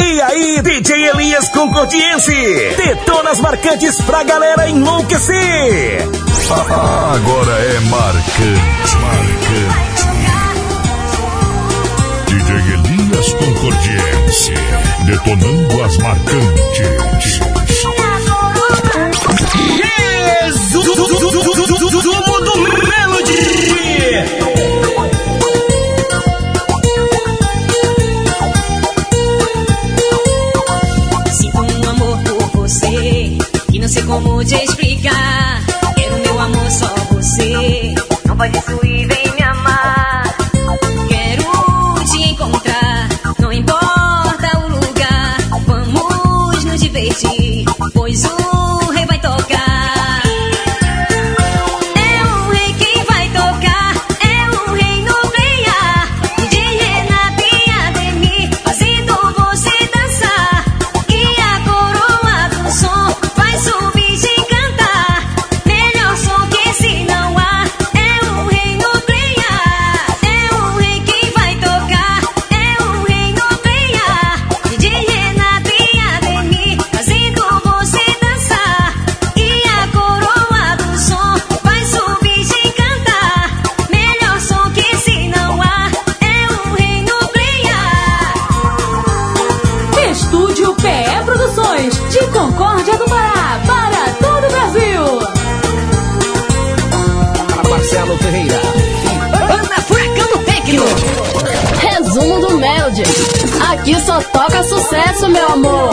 E aí, DJ Elias Concordiense, detonas marcantes pra galera enlouquecer. Agora é marcante, marcante. DJ Elias Concordiense, detonando as marcantes. Jesus! como te explicar. Quero meu amor só você. Não pode isso Aqui só toca sucesso, meu amor.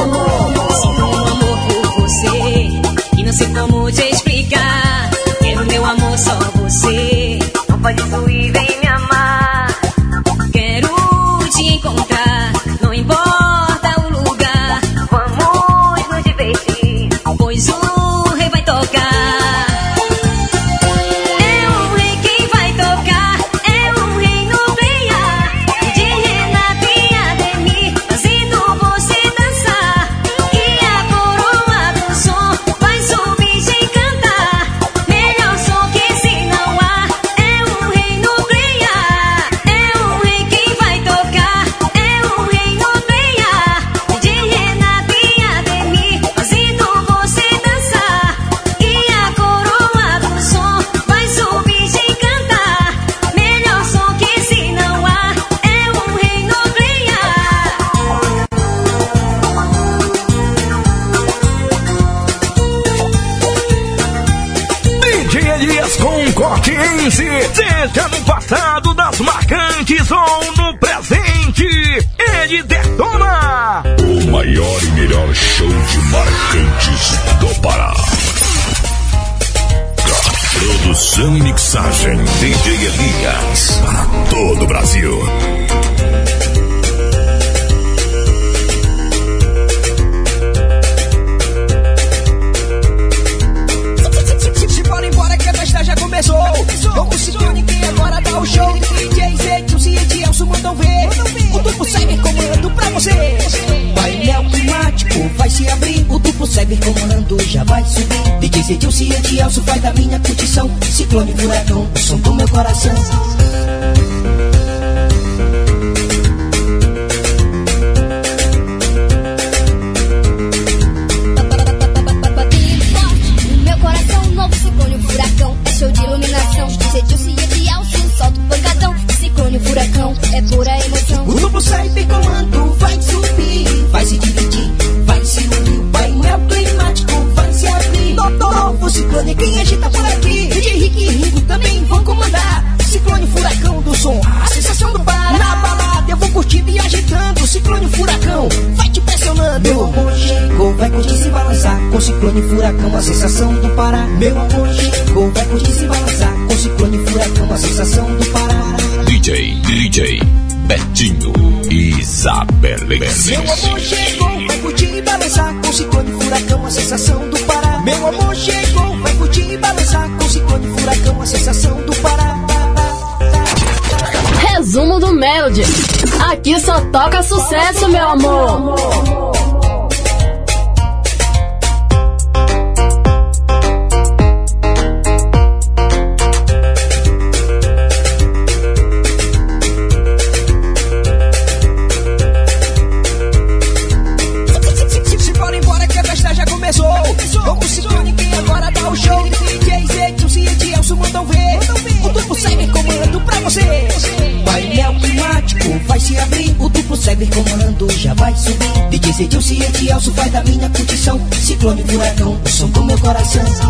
Sinto um amor por você e não sei como te coração.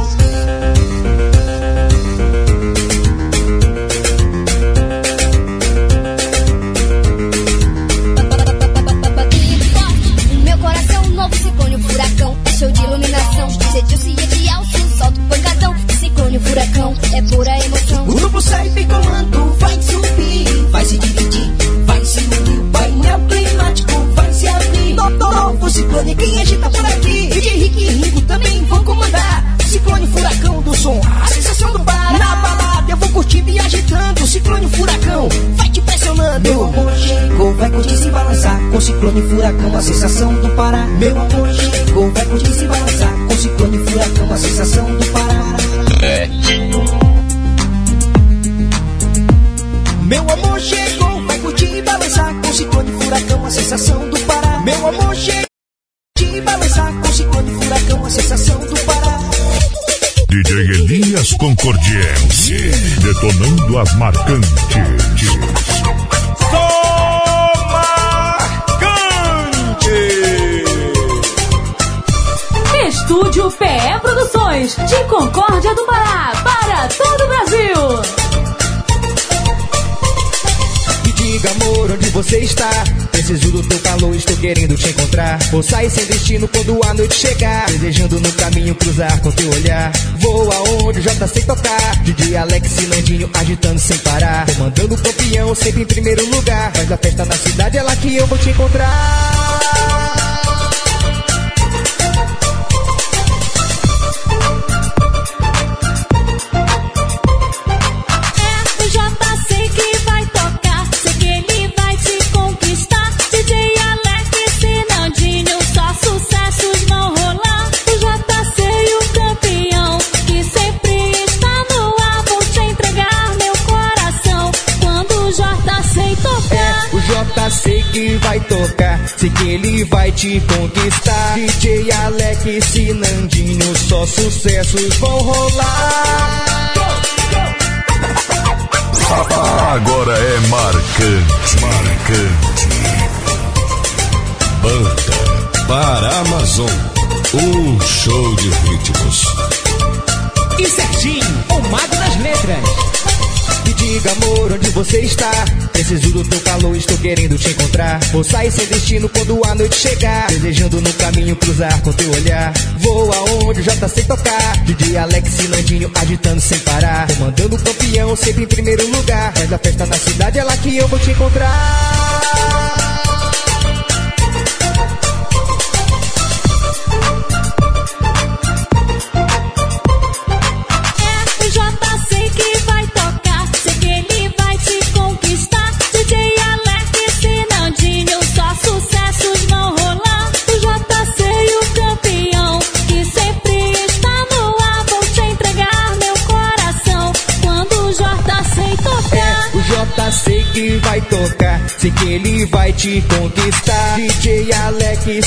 Vou sair sem destino quando a noite chegar. Desejando no caminho cruzar com teu olhar. Vou aonde já tá sem tocar. DJ Alex e Landinho agitando sem parar. Comandando o campeão, sempre em primeiro lugar. Faz a festa na cidade, é lá que eu vou te encontrar. É o JC que vai tocar, sei que ele vai te conquistar. DJ Alex e Nandinho, só sucessos vão rolar. Agora é marcante, marcante. Banda para Amazon, um show de ritmos. E certinho, o mago das letras. Me diga, amor, onde você está? Preciso do teu calor, estou querendo te encontrar. Vou sair sem destino quando a noite chegar. Desejando no caminho cruzar com teu olhar. Vou aonde já tá sem tocar. DJ Alex e Landinho agitando sem parar. Comandando o campeão, sempre em primeiro lugar. Faz a festa na cidade, é lá que eu vou te encontrar. Ele vai te conquistar. DJ Alex e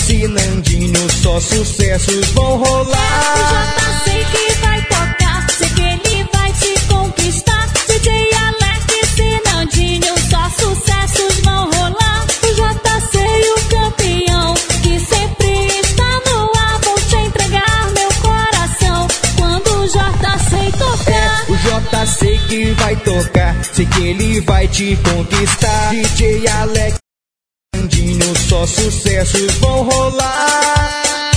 só sucessos vão rolar. JC que vai tocar, sei que ele vai te conquistar. DJ Alex e só sucessos JC que vai tocar, sei que ele vai te conquistar. DJ Alex e Nandinho, só sucessos vão rolar.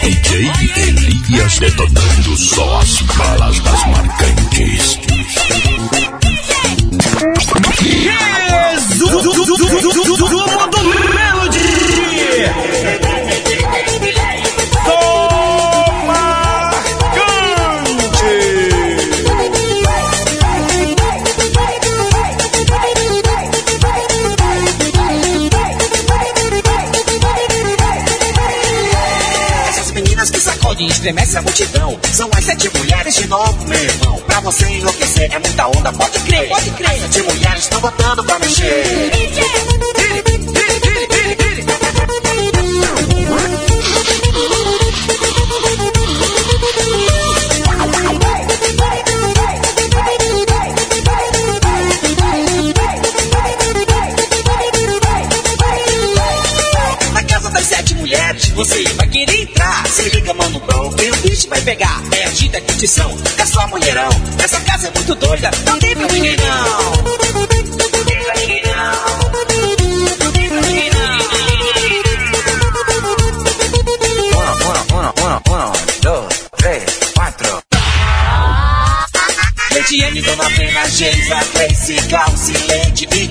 DJ Elias detonando só as balas das marcantes. Jesus sacodem e estremecem a multidão. São as sete mulheres de novo, meu irmão. Pra você enlouquecer é muita onda, pode crer. Pode crer. As sete mulheres estão botando pra mexer Clancy, Glauci, Leite e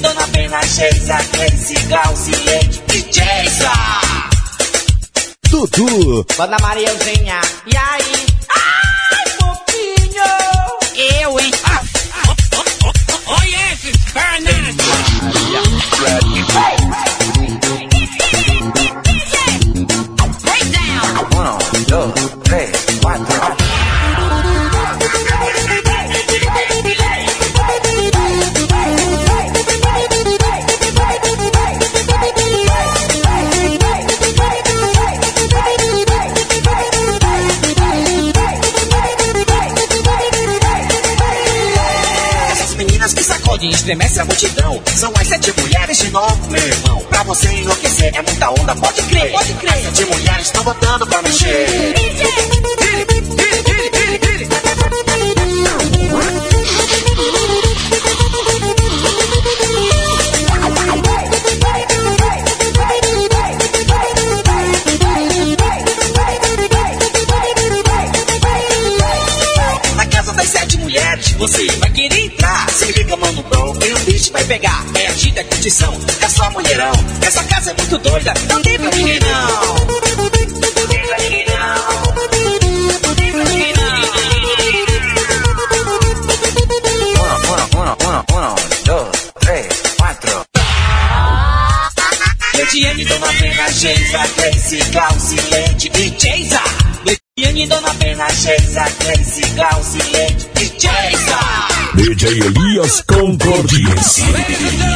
Dona Pena, Geisa, Grace Glauci, Leite e Jason. Dudu, Dona Mariãozinha, e aí? estremece a multidão. São as sete mulheres de novo, meu irmão. Pra você enlouquecer, é muita onda, pode crer. Pode crer. As sete mulheres estão botando pra mexer. Você vai pegar. É a Tida Curtição, é só mulherão. Essa casa é muito doida, não tem pra ninguém não. Não tem pra ninguém não. Não tem pra ninguém não. Um, um, um, um, dois, três, quatro. Letiane, Dona Pena, Geisa, Grace, Glaucilete e Geisa. Letiane, Dona Pena, Geisa, Grace, Glaucilete e Geisa. DJ Elias Concordiense.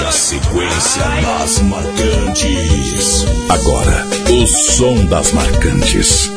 A sequência das marcantes. Agora, o som das marcantes.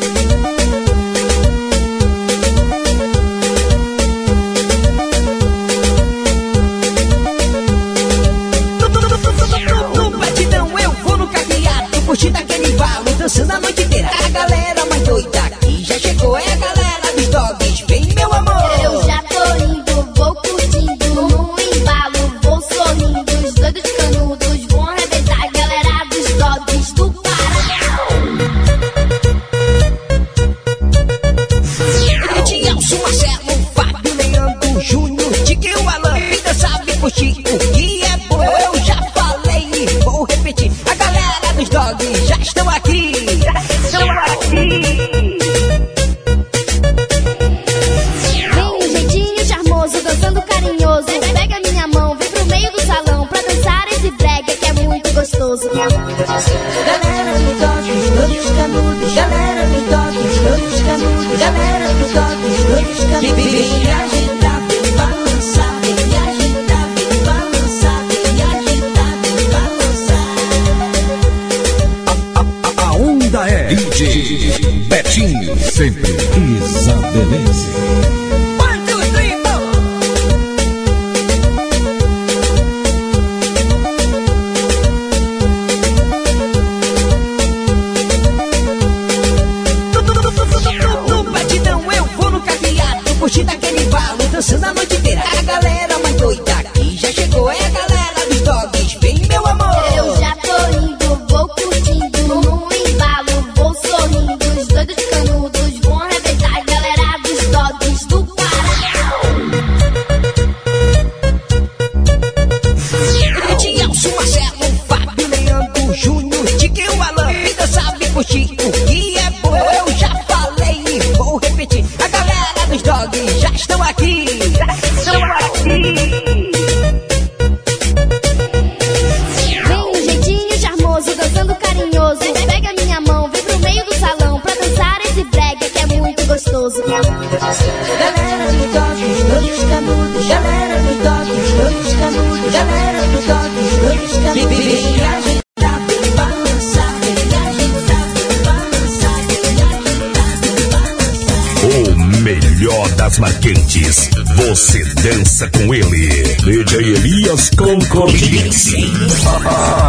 conversa com ele. DJ Elias Concordiense.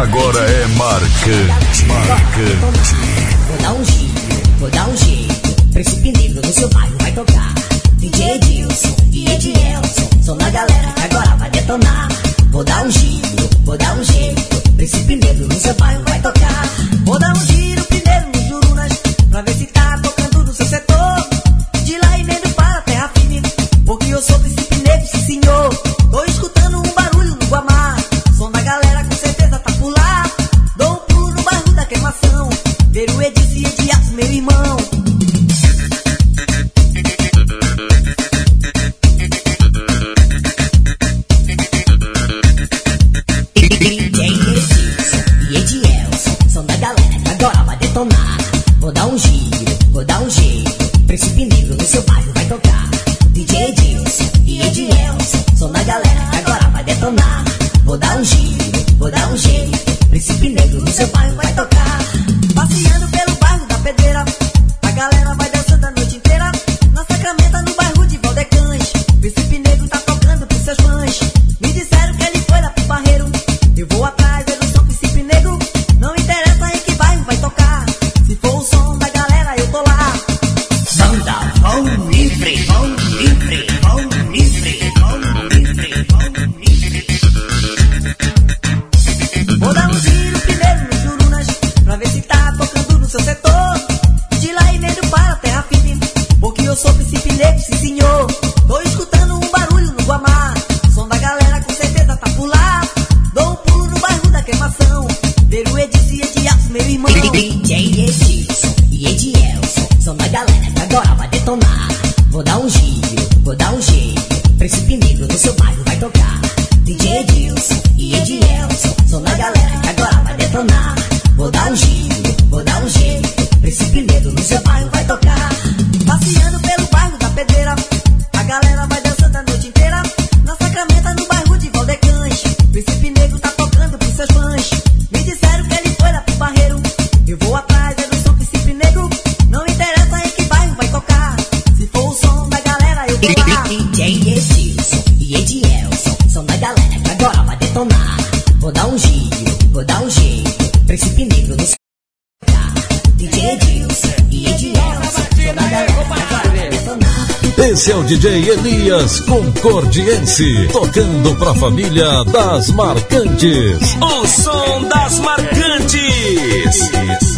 Agora é marcante. Marcante. Vou dar um giro, vou dar um jeito. Príncipe livro no seu bairro vai tocar. DJ Edilson e Edielson. São na galera que agora vai detonar. Vou dar um giro, vou dar um jeito. Príncipe negro no seu bairro vai tocar. galera vai Esse é o DJ Elias Concordiense, tocando pra família das marcantes. O som das marcantes.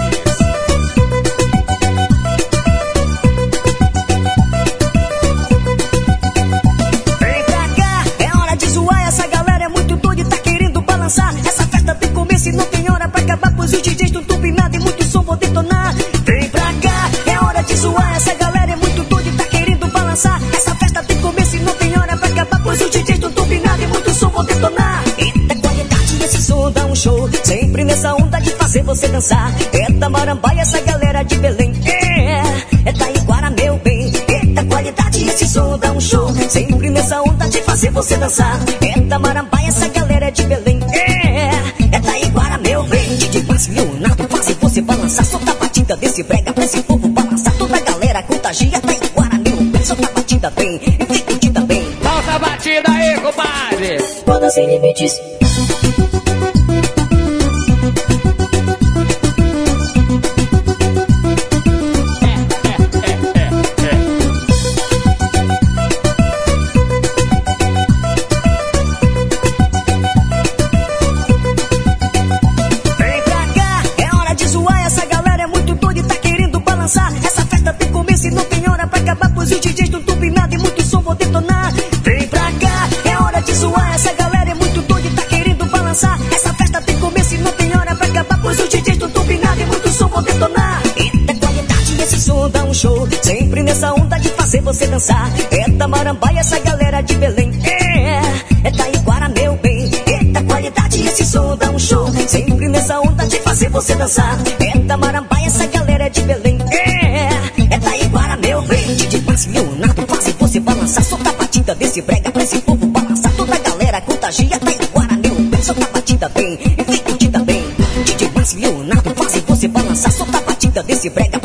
fazer você dançar. É Tamarambaia, essa galera de Belém. É, é Taiguara, meu bem. Eita qualidade, esse som dá um show. Sempre nessa onda de fazer você dançar. É Tamarambaia, essa galera de Belém. É, é Taiguara, meu bem. De DJ Márcio nato, fazer você balançar. Solta a batida desse brega pra esse povo balançar. Toda a galera contagia Taiguara, meu bem. Solta a batida bem, e fica bem. Solta a batida aí, compadre. Banda sem limites. dançar. É da Marambaia, essa galera de Belém. É, é da Iguara, meu bem. Eita qualidade, esse som dá um show. Sempre nessa onda de fazer você dançar. É da Marambaia, essa galera de Belém. É, é da Iguara, meu bem. De o Nato, quase você balançar. Solta a batida desse brega pra esse povo balançar. Toda a galera contagia, da Iguara, meu bem. Solta a batida bem, e vem curtida bem. DJ o Nato, quase você balançar. Solta a batida desse brega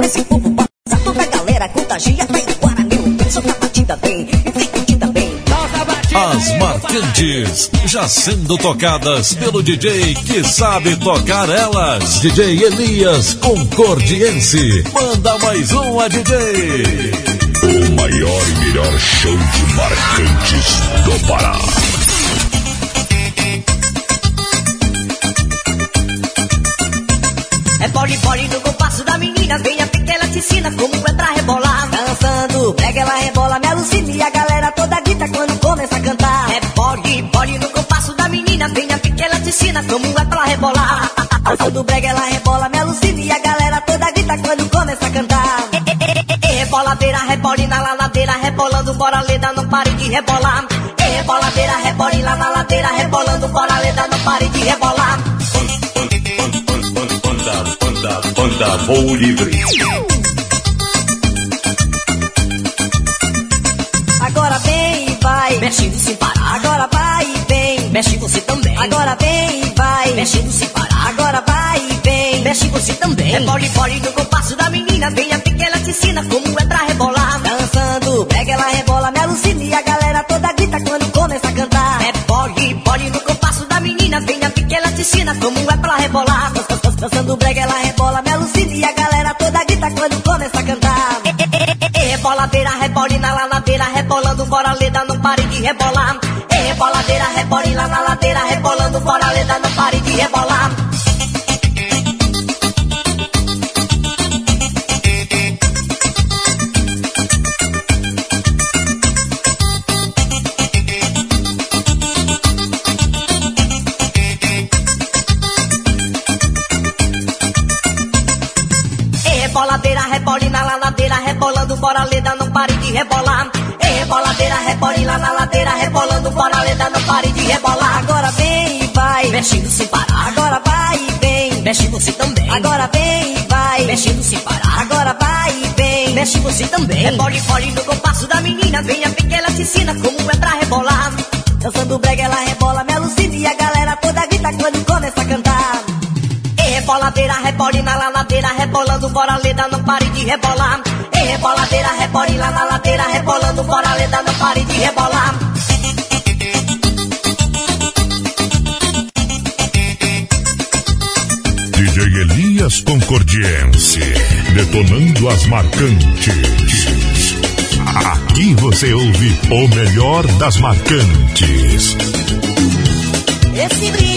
As marcantes, já sendo tocadas pelo DJ que sabe tocar elas. DJ Elias Concordiense. Manda mais uma, DJ. O maior e melhor show de marcantes do Pará. Quando começa a cantar. É pole pole no compasso da menina, venha que ela te ensina como é pra rebolar. Dançando, brega ela rebola, me alucina e a galera toda grita quando começa a cantar. Reboladeira, rebolina lá na ladeira, rebolando, bora leda, não pare de rebolar. Reboladeira, rebolina lá na ladeira, rebolando, bora leda, não pare de rebolar. Banda, banda, banda, voo livre. Mexe você também. Agora vem e vai, mexendo sem parar. Agora vai e vem, mexe você também. É pole pole no compasso da menina, venha pequena te ensina como é pra rebolar. Dançando, pega ela rebola, me alucina e a galera toda grita quando começa a cantar. É pole pole no compasso da menina, venha pequena te ensina como é pra rebolar. Dançando brega, ela rebola, me alucina e a galera toda grita quando começa a cantar. Reboladeira, rebolina lá na ladeira, rebolando, bora leda, não pare de rebolar. Reboladeira, rebolina na ladeira, rebolando, bora leda, não pare de rebolar. Reboladeira, rebolina na ladeira, rebolando, bora leda, não pare de rebolar. Reboladeira, rebolina na ladeira, rebolando, mexendo sem parar. Agora vai e vem, mexe você também. Agora vem e vai, mexendo sem parar. Agora vai e vem, mexe você também. Rebole, fole no compasso da menina, venha pequena te ensina como é pra rebolar. Dançando brega, ela rebola, me alucina e a galera toda grita quando começa a cantar. Reboladeira, rebolina na ladeira, rebolando, bora leda, não pare de rebolar. Reboladeira, rebolina na ladeira, rebolando, bora leda, não pare de rebolar. DJ Elias Concordiense, detonando as marcantes. Aqui você ouve o melhor das marcantes. Esse brilho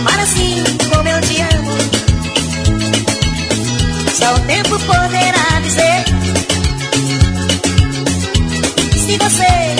amar assim como eu te amo? Só o tempo poderá dizer se você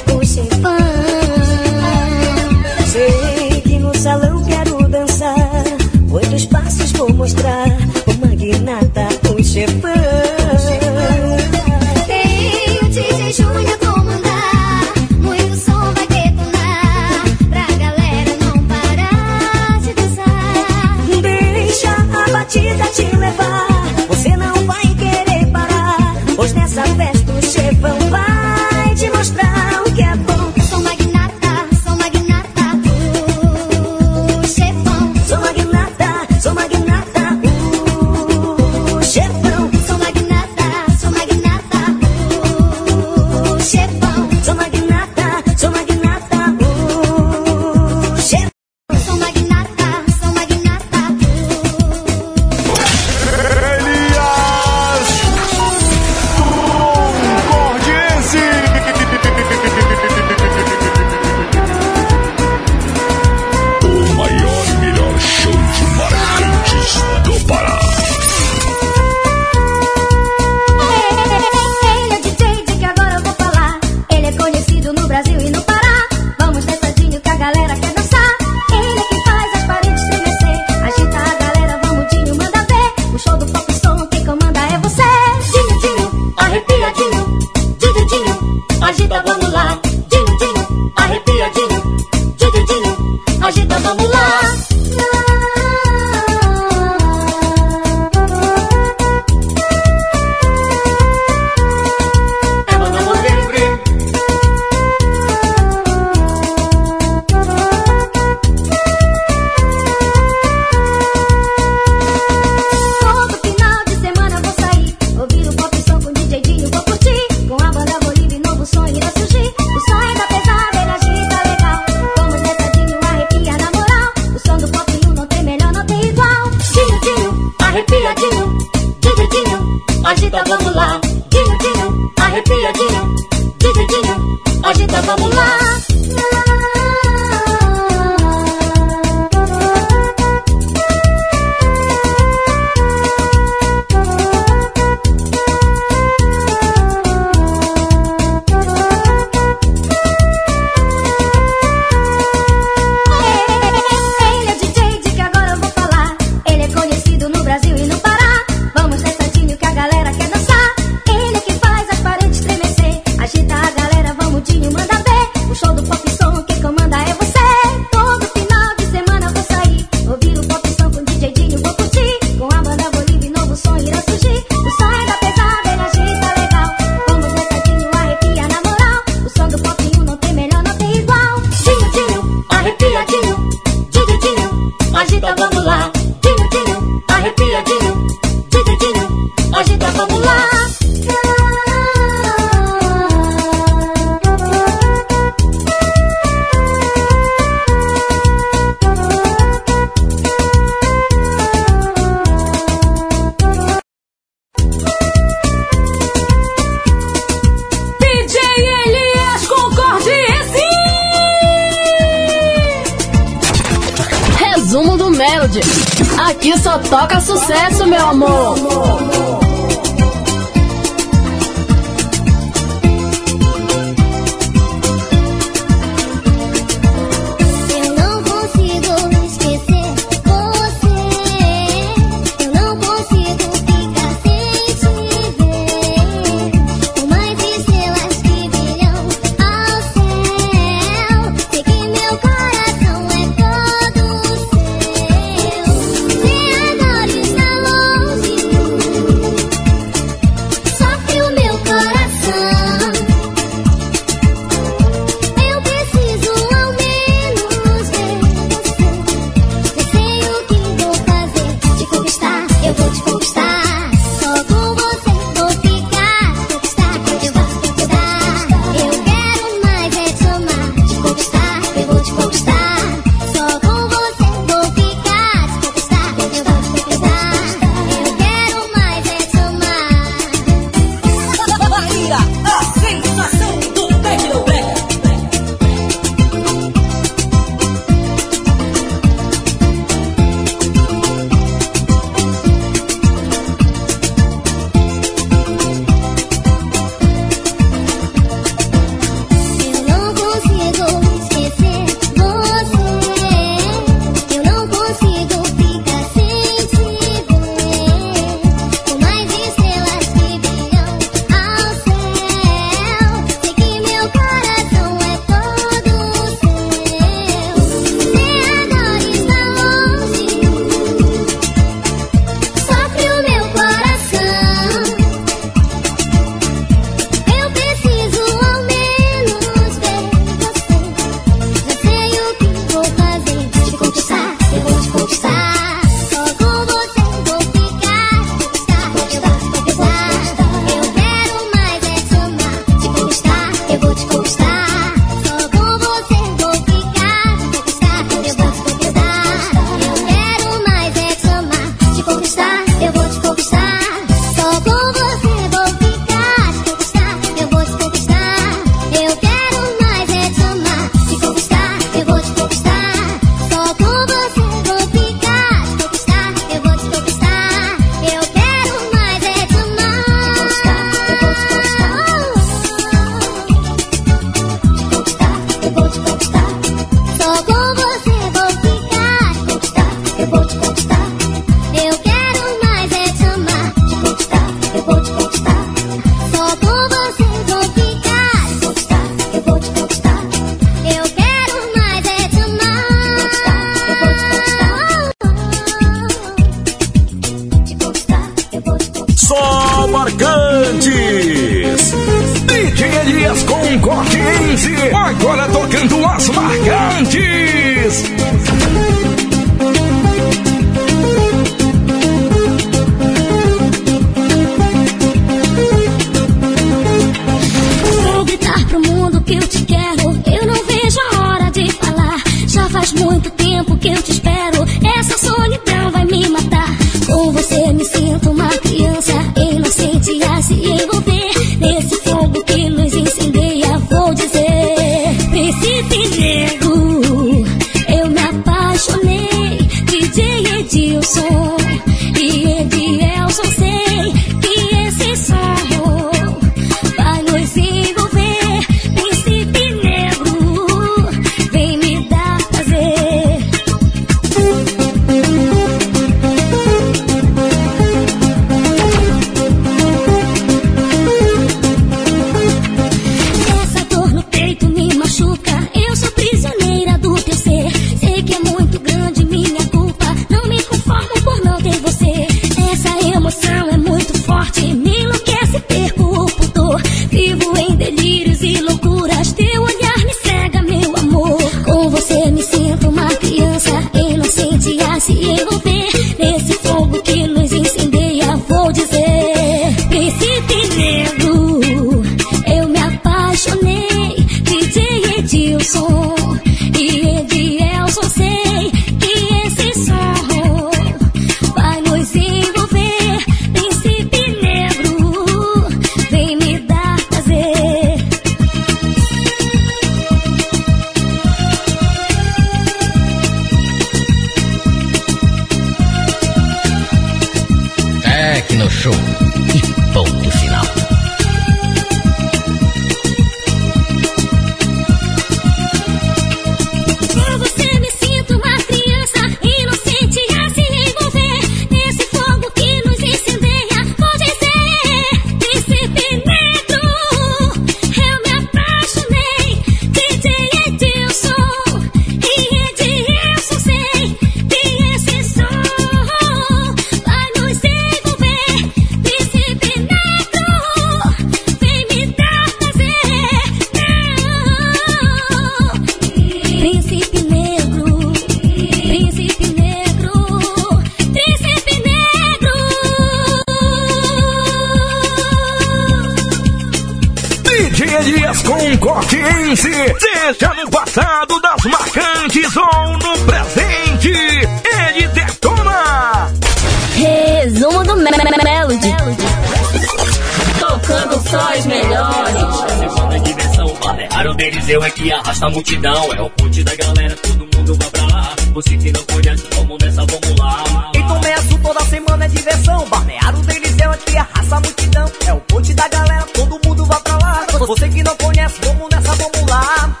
É, é o ponte da galera, todo mundo vai pra lá. Você que não conhece, vamos nessa, vamos lá. Então Tomé toda semana é diversão, barneário o Eliseu é que arrasta a multidão, é o ponte da galera, todo mundo vai pra lá. Você que não conhece, vamos nessa, vamos lá.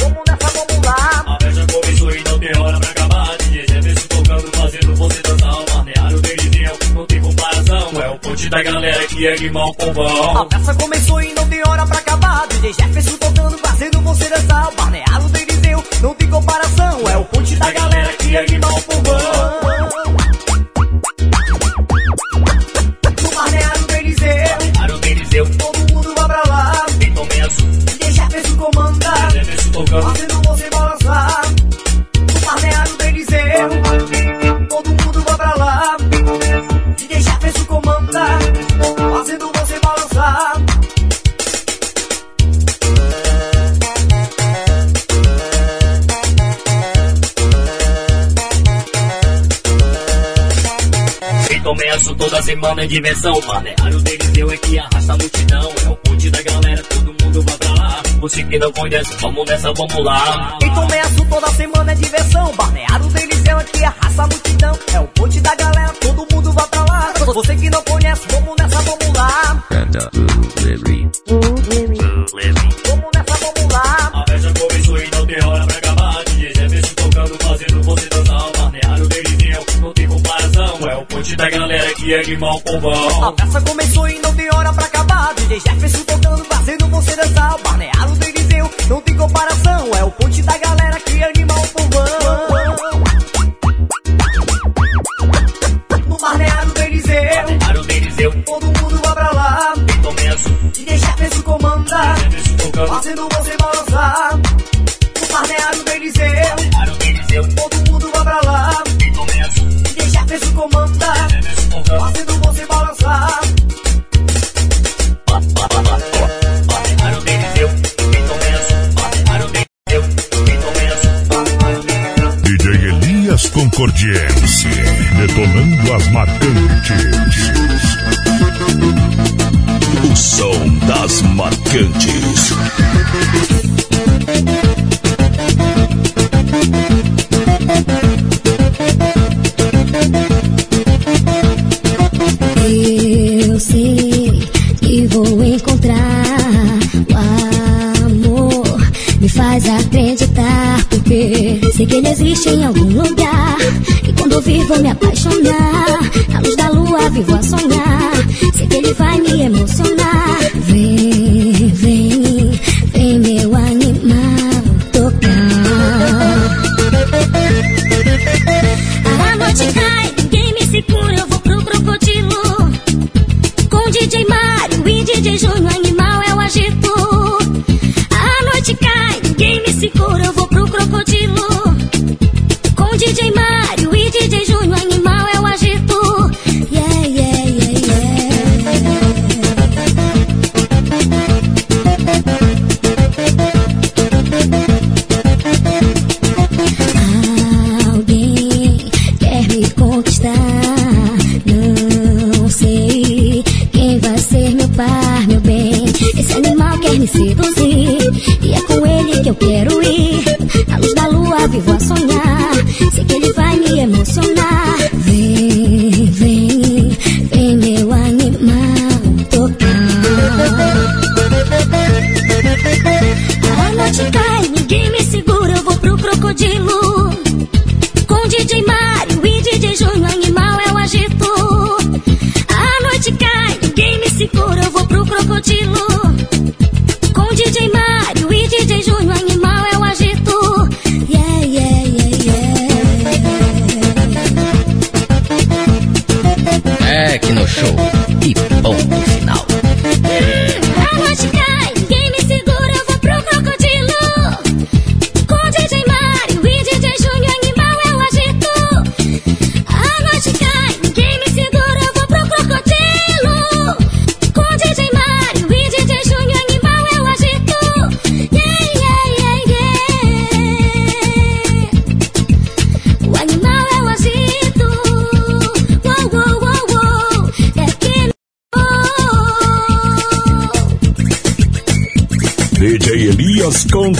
Vamos nessa, vamos lá. A festa começou e não tem hora pra acabar. DJ Jefferson tocando, fazendo você dançar. O barneário do Eliseu não tem comparação, é o ponte da galera que é limão com vão. A festa começou e 超棒的 semana é diversão, barnear o deles eu é que arrasta a multidão. É o ponte da galera, todo mundo vai pra lá. Você que não conhece, vamos nessa, vamos lá. Então começo toda semana é diversão. barnear o deles é que arrasta a multidão. É o ponte da galera. A peça começou e não tem hora pra acabar. DJ Jefferson vou me.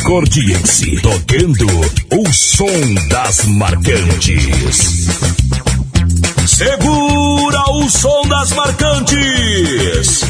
Transcordiense, tocando o som das marcantes. Segura o som das marcantes.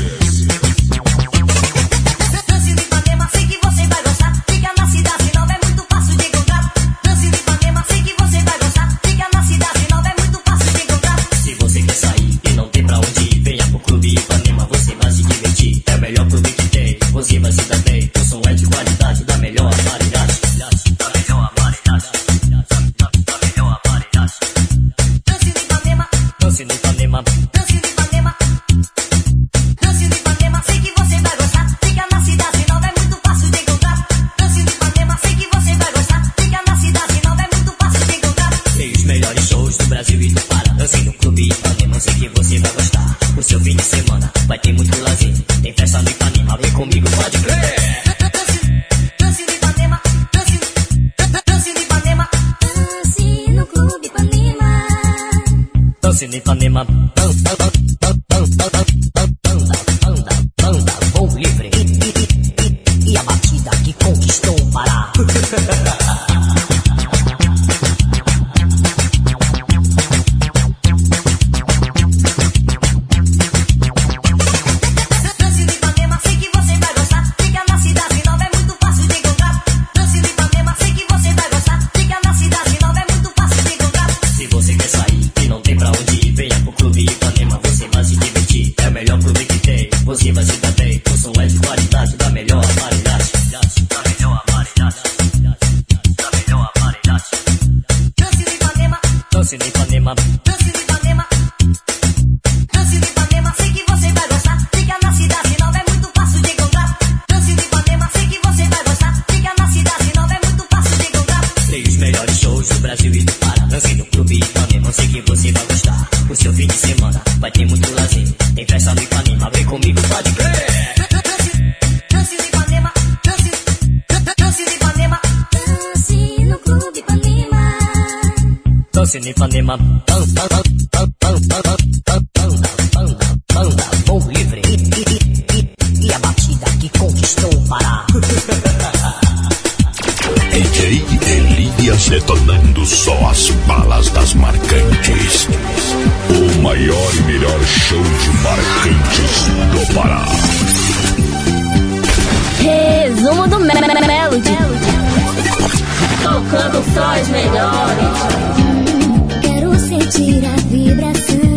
cidade da melhor maneira. negócio banda, banda, Banda, banda, bom livre. E, a batida que conquistou o Pará. DJ Elias detonando só as balas das marcantes. O maior e melhor show de marcantes do Pará. Resumo do Melody. Tocando só as melhores retira a vibração.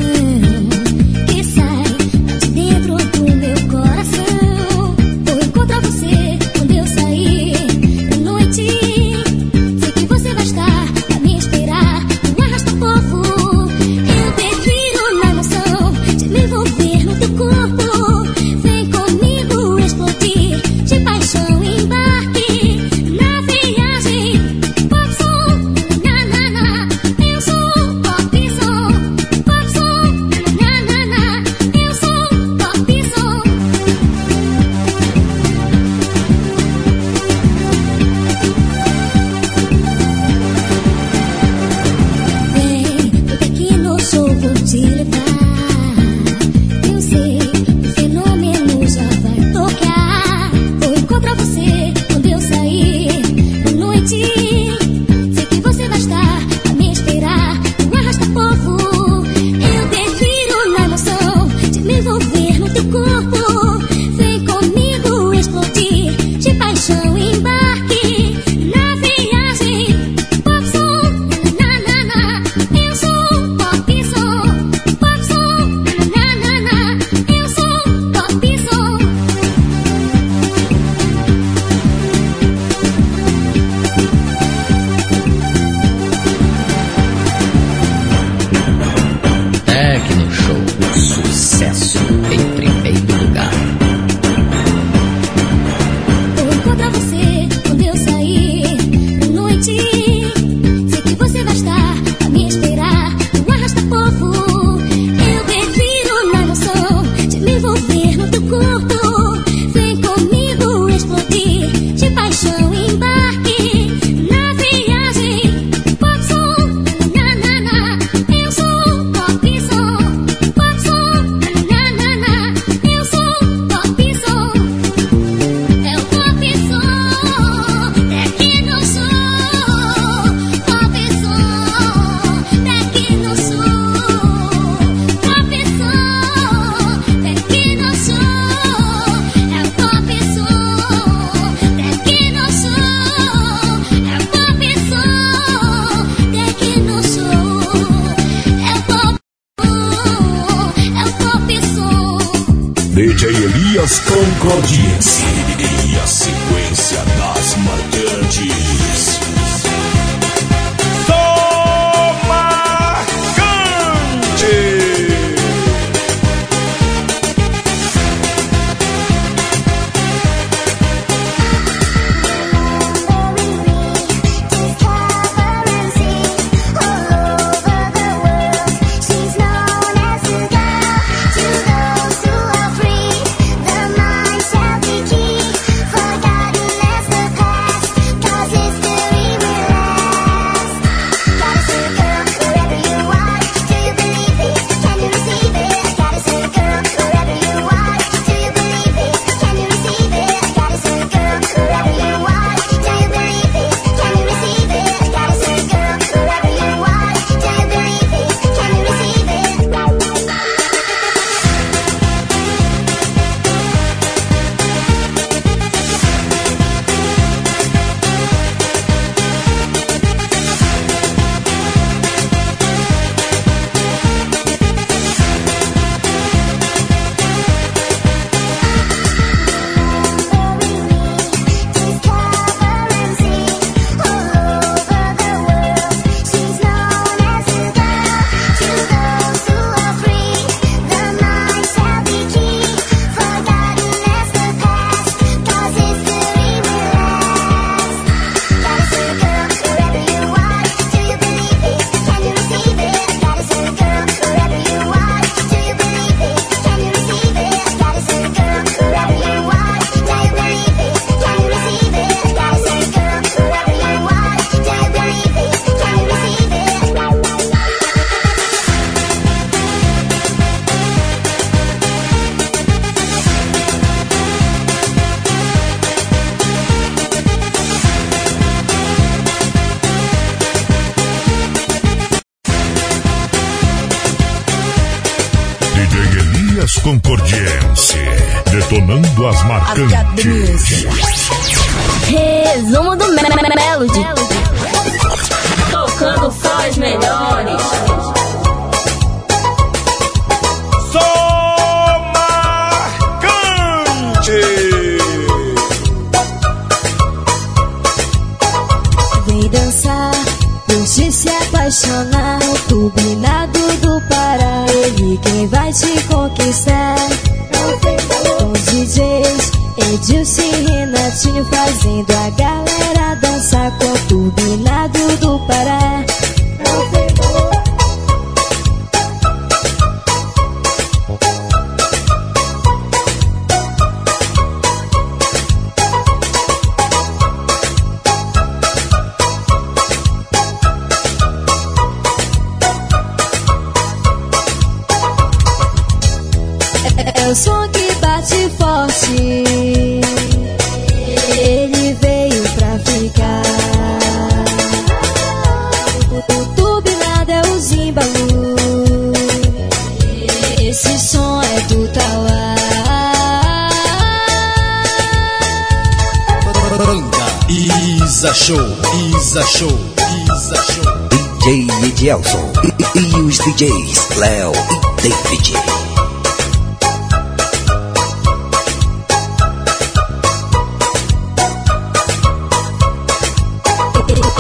DJs Léo e David.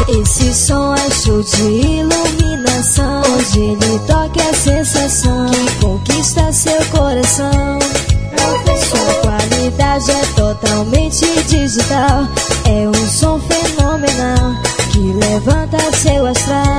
Esse som é show de iluminação. Hoje ele toca a sensação que conquista seu coração. Sua qualidade é totalmente digital. É um som fenomenal que levanta seu astral.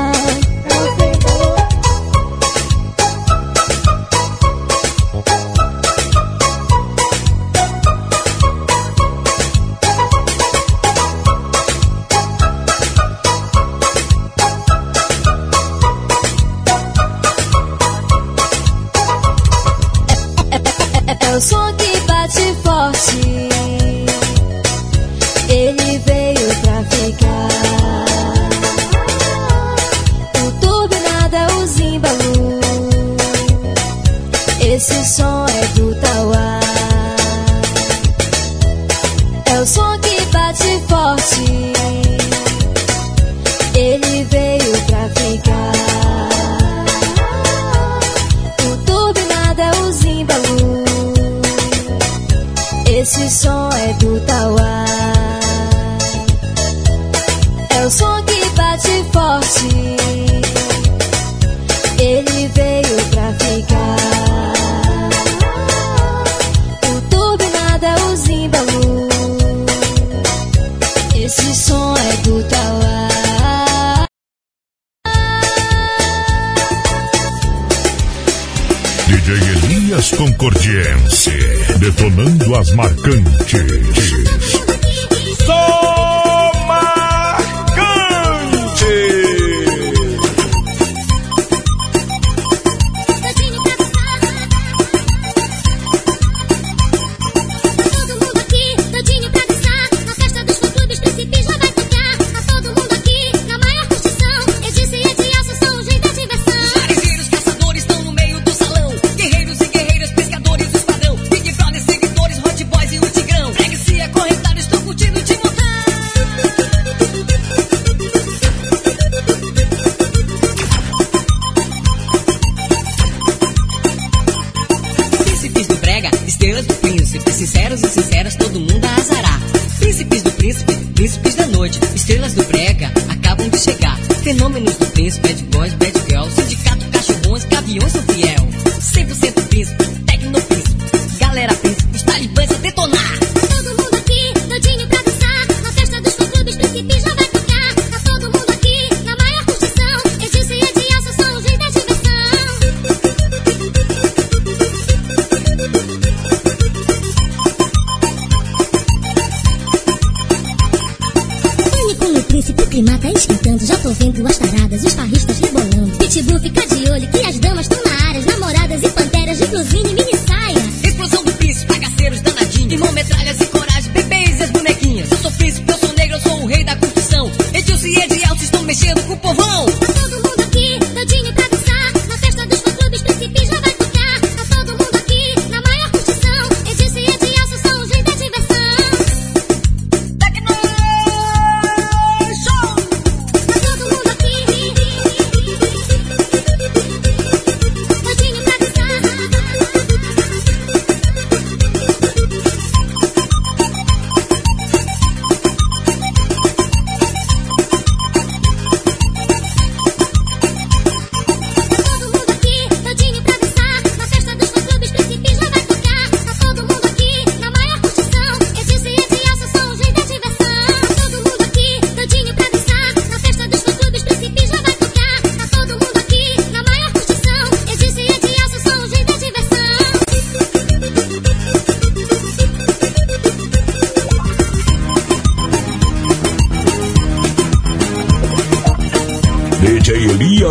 Estrelas do príncipe, sinceros e sinceras, todo mundo a. Príncipes do príncipe, príncipes da noite, estrelas do príncipe.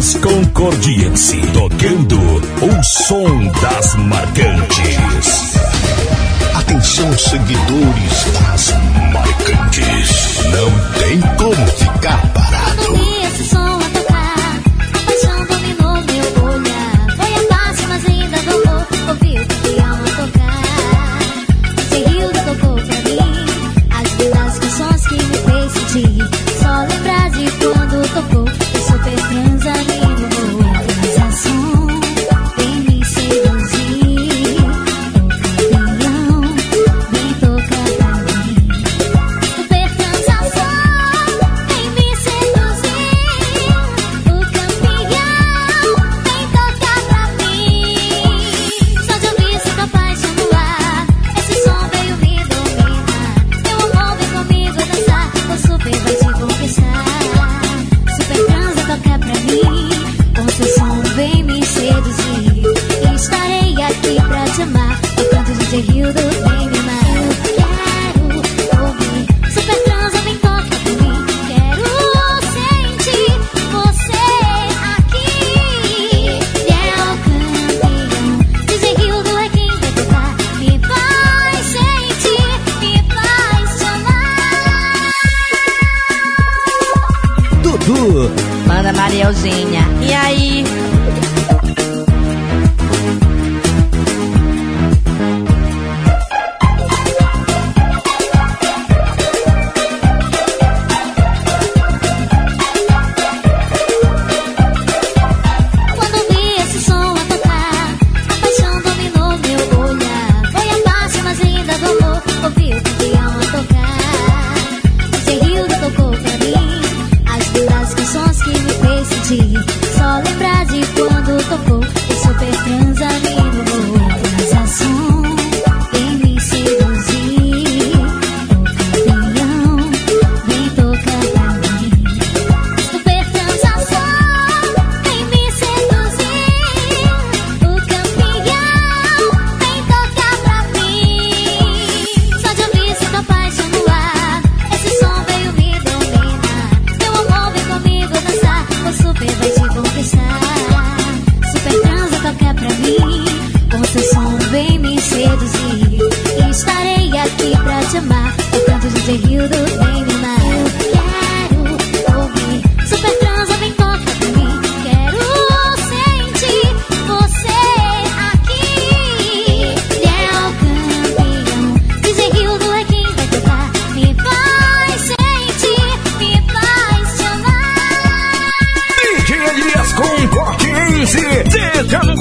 Concordiência Concordiense, tocando o som das marcantes. Atenção, seguidores das marcantes. Não tem como ficar parado.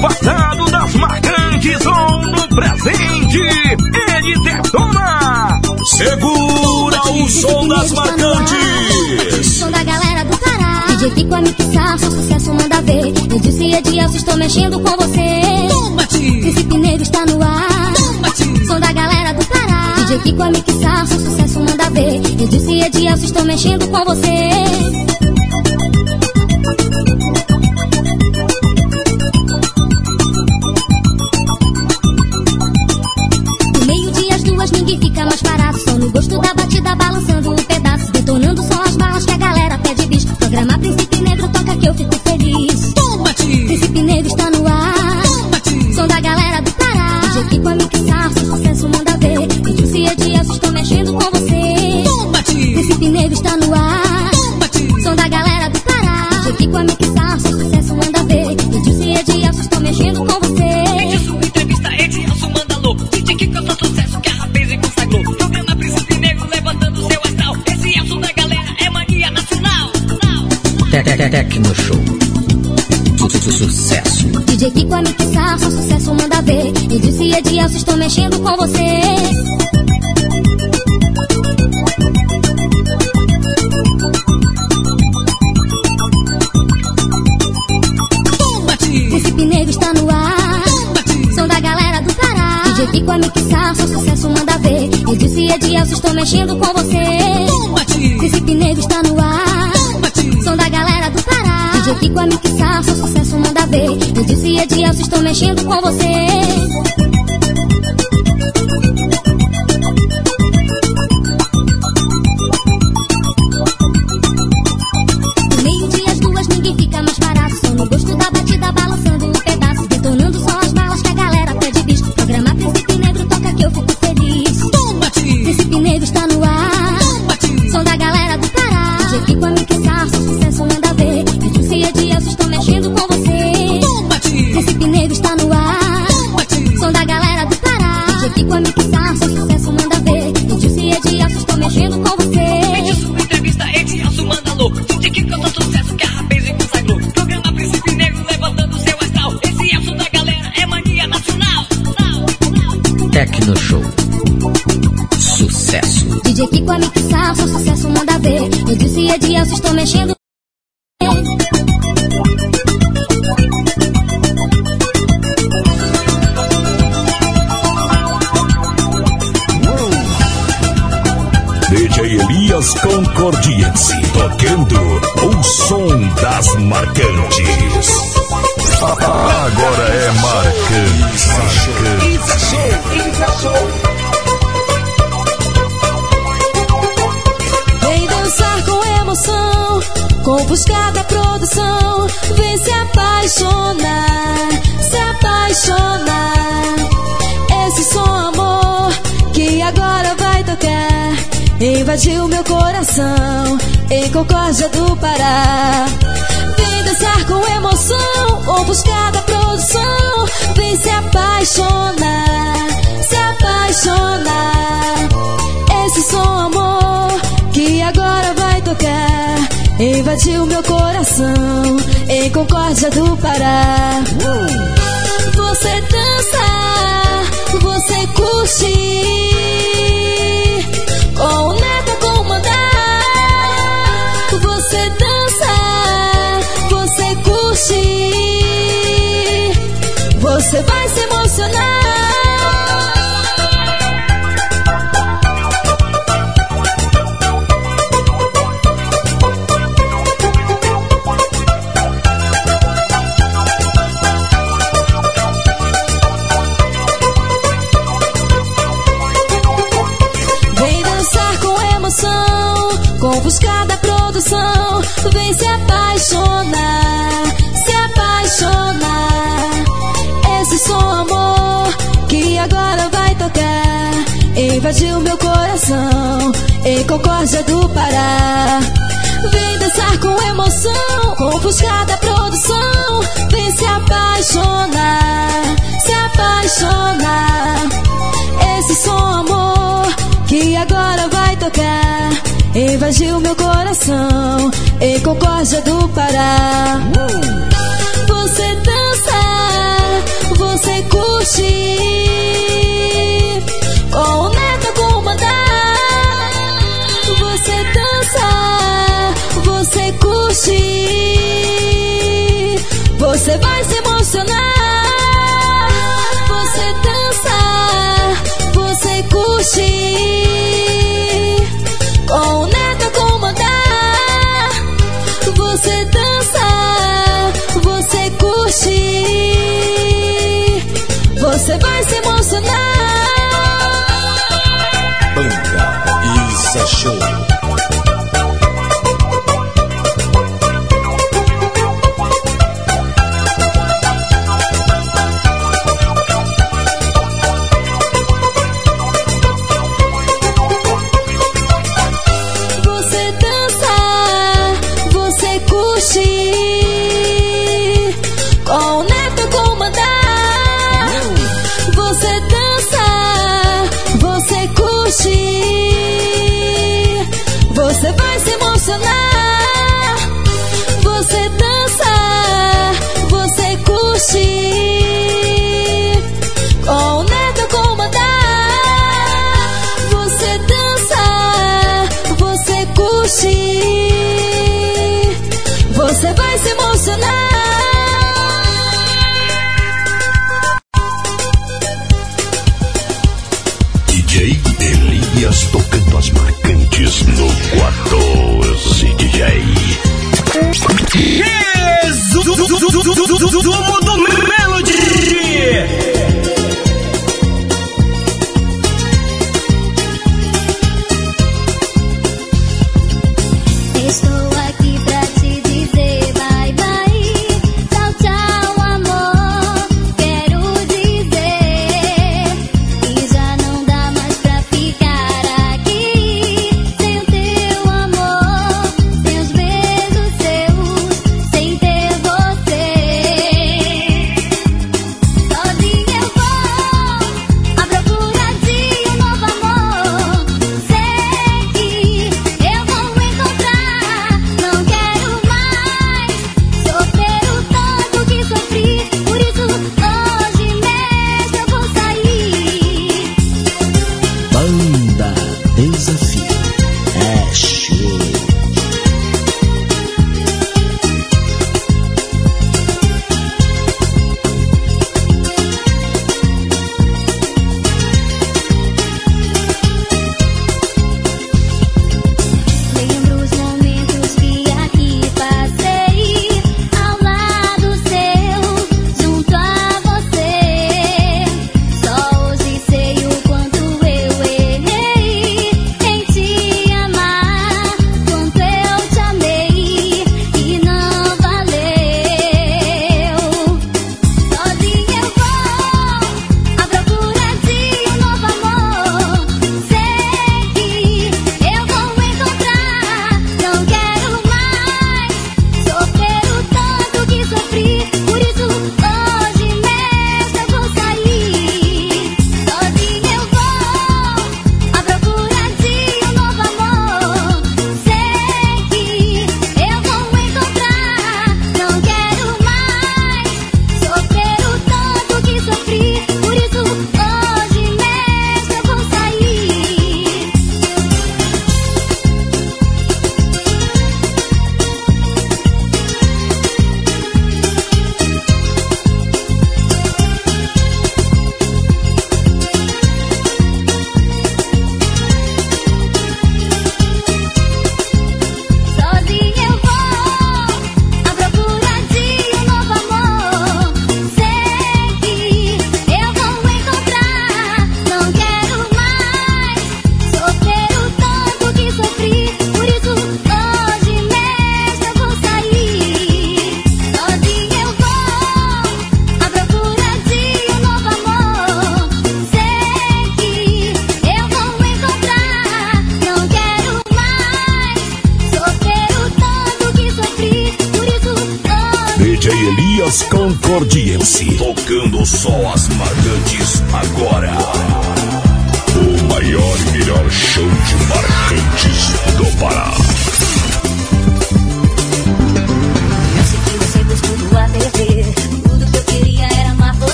Guardado das marcantes ou no presente, ele detona. Segura o som tipo das marcantes. O som da galera do Pará. DJ Kiko a me pisar, só sucesso manda ver. Eu disse é dia, estou mexendo com você. Toma-te. Príncipe Negro está no ar. Toma-te. Som da galera do Pará. DJ Kiko a me pisar, só sucesso manda ver. Eu disse é dia, estou mexendo com você. No Show. Sucesso. DJ Kiko é a mixar, sou sucesso, manda ver. Eu disse é e Edielso, estou mexendo. DJ Elias Concordiense, tocando o som das marcantes. apaixona, se apaixona. Esse som, amor, que agora vai tocar. Invadiu meu coração em Concórdia do Pará. Vem dançar com emoção, ou buscar da produção. Vem se apaixonar, se apaixonar. Esse som, amor, que agora vai tocar. Invadiu meu coração em Concórdia do Pará. Você dança, você curte com o você vai se emocionar. Vem dançar com emoção, com buscada produção, vem se apaixonar. que agora vai tocar. Invadiu meu coração, em concórdia do Pará. Vem dançar com emoção, confuscada produção. Vem se apaixonar, se apaixonar. Esse som, amor, que agora vai tocar. Invadiu meu coração, em concórdia do Pará. Você vai se emocionar. Você dança, você curte. Com o neto comandar. Você dança, você curte. Você vai se emocionar. Banda Isa Show.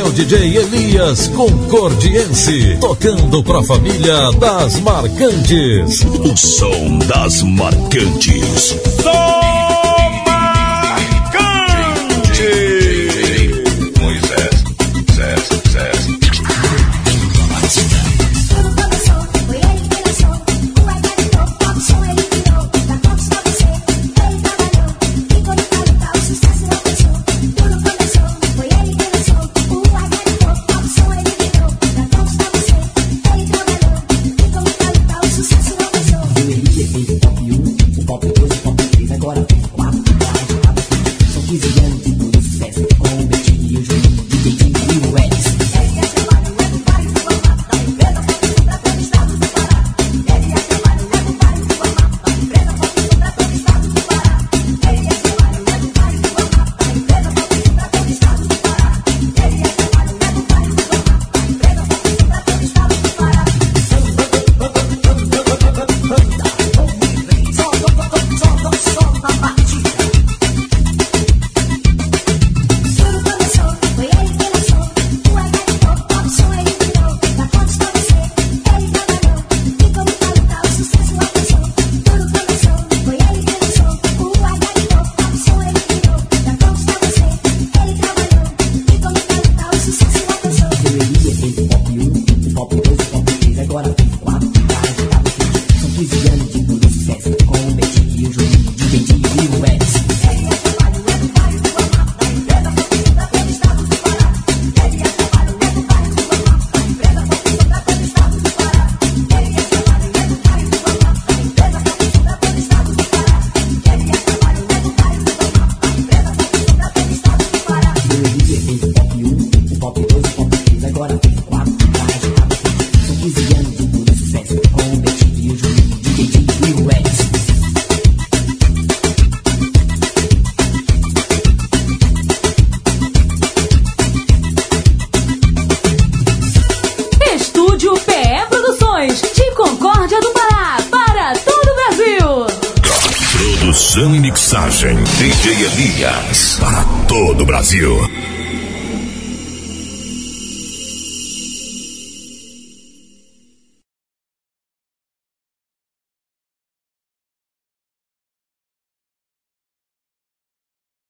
é o DJ Elias Concordiense, tocando pra família das marcantes. O som das marcantes.